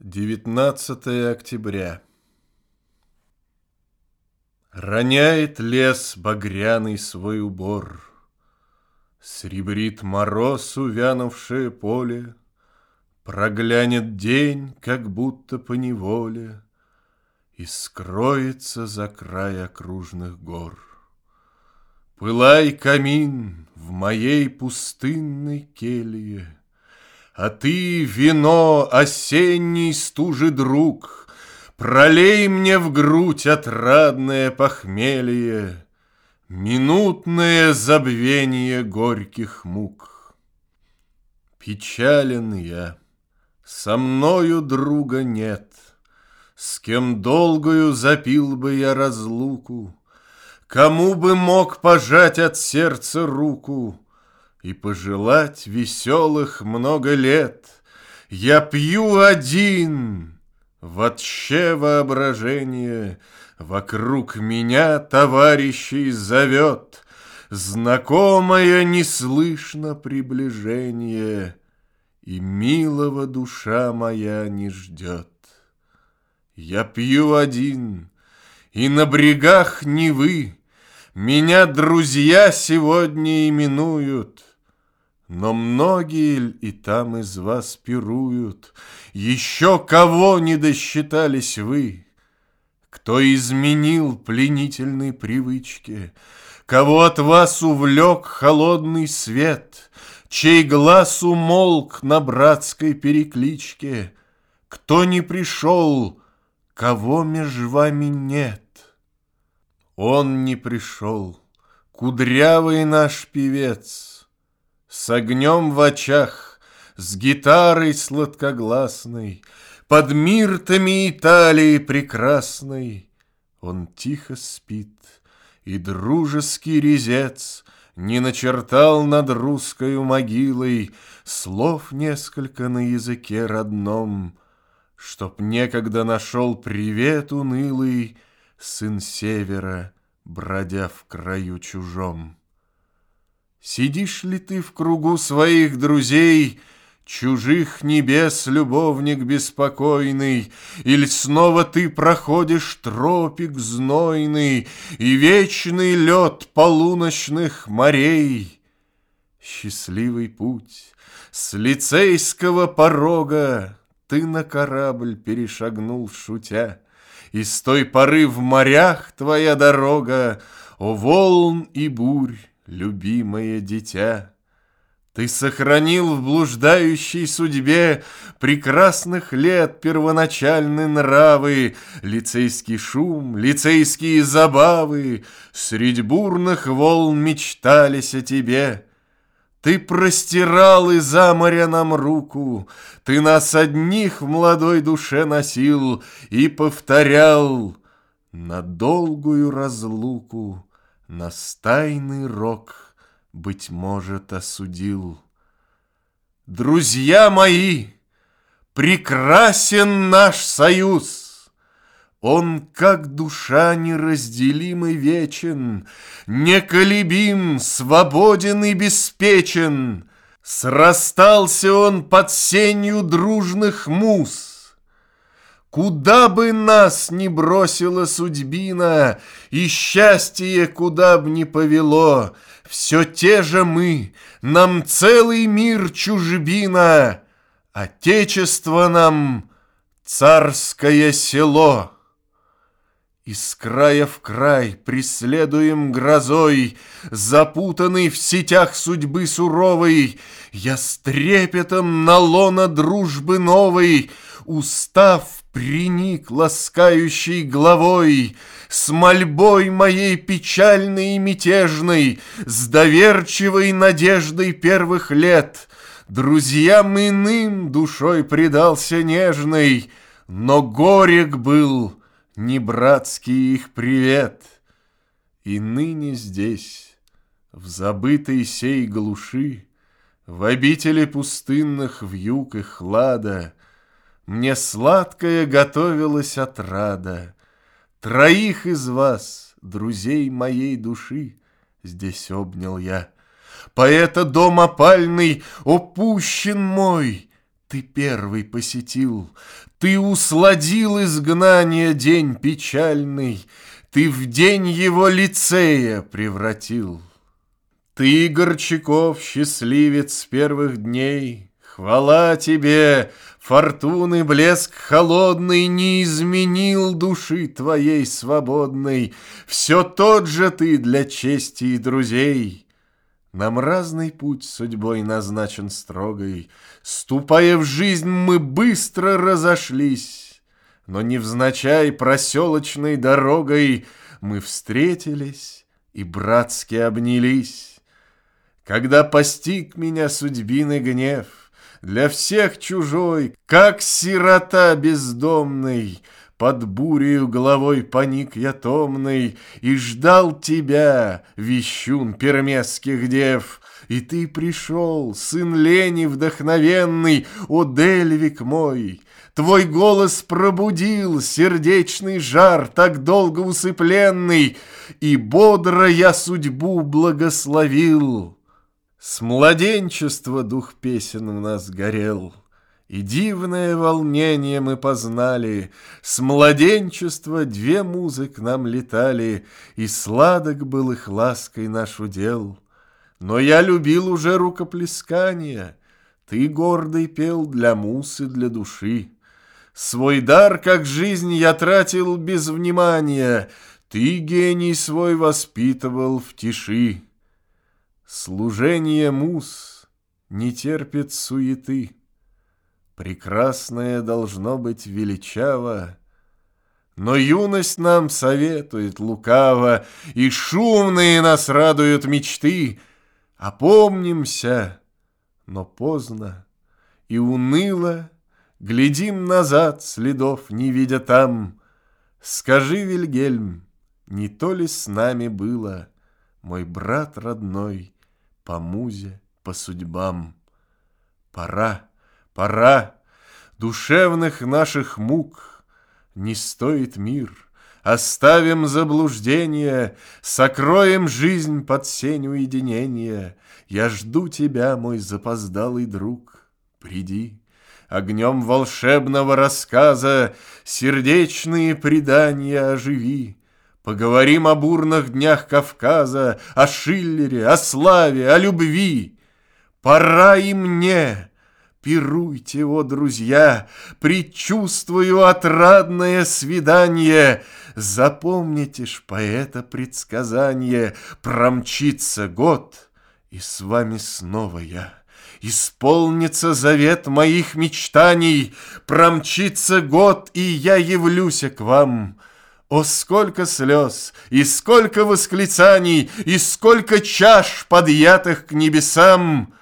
19 октября. Роняет лес багряный свой убор, Сребрит мороз увянувшее поле, Проглянет день, как будто по неволе, И скроется за край окружных гор. Пылай, камин, в моей пустынной келье, а ты, вино, осенний стужи друг, Пролей мне в грудь отрадное похмелье, Минутное забвение горьких мук. Печален я, со мною друга нет, С кем долгую запил бы я разлуку, Кому бы мог пожать от сердца руку, и пожелать веселых много лет. Я пью один, вообще воображение Вокруг меня товарищей зовет, Знакомое не слышно приближение, И милого душа моя не ждет. Я пью один, и на брегах Невы Меня друзья сегодня именуют — но многие и там из вас пируют, Еще кого не досчитались вы, Кто изменил пленительной привычке, Кого от вас увлек холодный свет, Чей глаз умолк на братской перекличке, Кто не пришел, кого меж вами нет. Он не пришел, кудрявый наш певец — с огнем в очах, с гитарой сладкогласной, Под миртами Италии прекрасной, Он тихо спит, и дружеский резец Не начертал над русской могилой Слов несколько на языке родном, Чтоб некогда нашел привет унылый Сын севера, бродя в краю чужом. Сидишь ли ты в кругу своих друзей, Чужих небес любовник беспокойный, Или снова ты проходишь тропик знойный И вечный лед полуночных морей? Счастливый путь с лицейского порога Ты на корабль перешагнул, шутя, И с той поры в морях твоя дорога, О волн и бурь, любимое дитя. Ты сохранил в блуждающей судьбе Прекрасных лет первоначальные нравы, Лицейский шум, лицейские забавы, Средь бурных волн мечтались о тебе. Ты простирал из-за моря нам руку, Ты нас одних в молодой душе носил И повторял на долгую разлуку нас тайный рок, быть может, осудил. Друзья мои, прекрасен наш союз! Он, как душа неразделим и вечен, Неколебим, свободен и беспечен. Срастался он под сенью дружных муз, Куда бы нас ни бросила судьбина, И счастье куда б ни повело, Все те же мы, нам целый мир чужбина, Отечество нам царское село. Из края в край преследуем грозой, Запутанный в сетях судьбы суровой, Я с трепетом на лона дружбы новой, Устав приник ласкающей головой, С мольбой моей печальной и мятежной, С доверчивой надеждой первых лет, Друзьям иным душой предался нежной, Но горек был не братский их привет. И ныне здесь, в забытой сей глуши, В обители пустынных вьюг и хлада, мне сладкая готовилась отрада. Троих из вас, друзей моей души, Здесь обнял я. Поэта дом опальный, опущен мой, Ты первый посетил, Ты усладил изгнание день печальный, Ты в день его лицея превратил. Ты, Горчаков, счастливец первых дней, Хвала тебе, фортуны блеск холодный Не изменил души твоей свободной, Все тот же ты для чести и друзей. Нам разный путь судьбой назначен строгой, Ступая в жизнь, мы быстро разошлись, Но невзначай проселочной дорогой Мы встретились и братски обнялись. Когда постиг меня судьбиный гнев, Для всех чужой, как сирота бездомный, Под бурею головой поник я томный И ждал тебя, вещун пермесских дев, и ты пришел, сын лени вдохновенный, О, Дельвик мой! Твой голос пробудил сердечный жар, Так долго усыпленный, И бодро я судьбу благословил. С младенчества дух песен в нас горел, И дивное волнение мы познали, С младенчества две музы к нам летали, И сладок был их лаской наш удел. Но я любил уже рукоплескание. Ты гордый пел для мус и для души. Свой дар, как жизнь, я тратил без внимания. Ты гений свой воспитывал в тиши. Служение мус не терпит суеты. Прекрасное должно быть величаво, но юность нам советует лукаво, И шумные нас радуют мечты, Опомнимся, но поздно и уныло Глядим назад, следов не видя там. Скажи, Вильгельм, не то ли с нами было, Мой брат родной, по музе, по судьбам? Пора, пора, душевных наших мук Не стоит мир — Оставим заблуждение, Сокроем жизнь под сень уединения. Я жду тебя, мой запоздалый друг. Приди, огнем волшебного рассказа Сердечные предания оживи. Поговорим о бурных днях Кавказа, О Шиллере, о славе, о любви. Пора и мне, пируйте, о друзья, Предчувствую отрадное свидание — Запомните ж поэта предсказание, Промчится год, и с вами снова я. Исполнится завет моих мечтаний, Промчится год, и я явлюсь к вам. О, сколько слез, и сколько восклицаний, И сколько чаш, подъятых к небесам!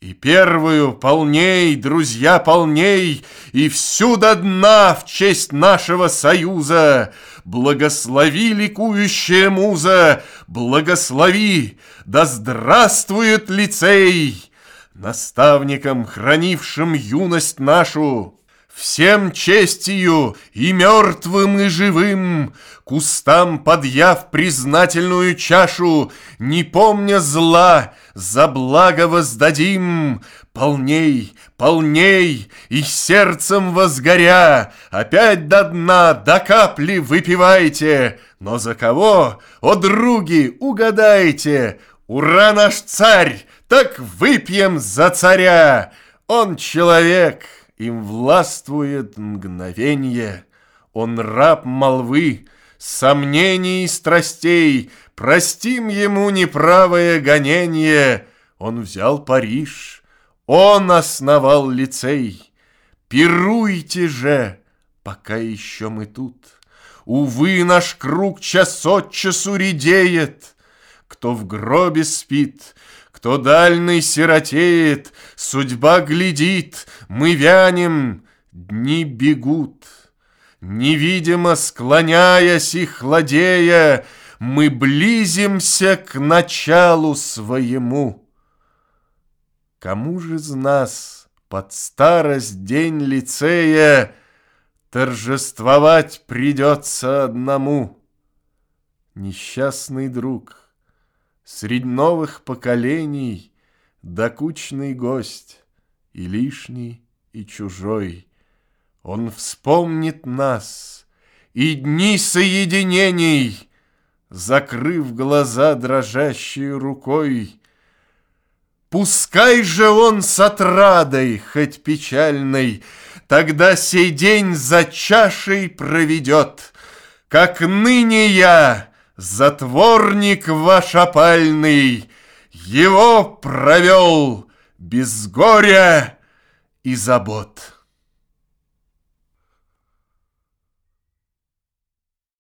И первую полней, друзья, полней, И всю до дна в честь нашего союза. Благослови, ликующая муза, Благослови, да здравствует лицей! Наставником, хранившим юность нашу, Всем честью и мертвым, и живым, Кустам подъяв признательную чашу, Не помня зла, за благо воздадим, Полней, полней, и сердцем возгоря, Опять до дна, до капли выпивайте, Но за кого, о други, угадайте, Ура, наш царь, так выпьем за царя! Он человек, им властвует мгновенье. Он раб молвы, сомнений и страстей, Простим ему неправое гонение. Он взял Париж, он основал лицей. Пируйте же, пока еще мы тут. Увы, наш круг час от часу редеет. Кто в гробе спит, кто дальний сиротеет, Судьба глядит, мы вянем, дни бегут. Невидимо склоняясь и хладея, Мы близимся к началу своему. Кому же из нас под старость день лицея Торжествовать придется одному? Несчастный друг — Средь новых поколений Докучный гость и лишний, и чужой. Он вспомнит нас и дни соединений, Закрыв глаза дрожащей рукой. Пускай же он с отрадой, хоть печальной, Тогда сей день за чашей проведет, Как ныне я, затворник ваш опальный, Его провел без горя и забот.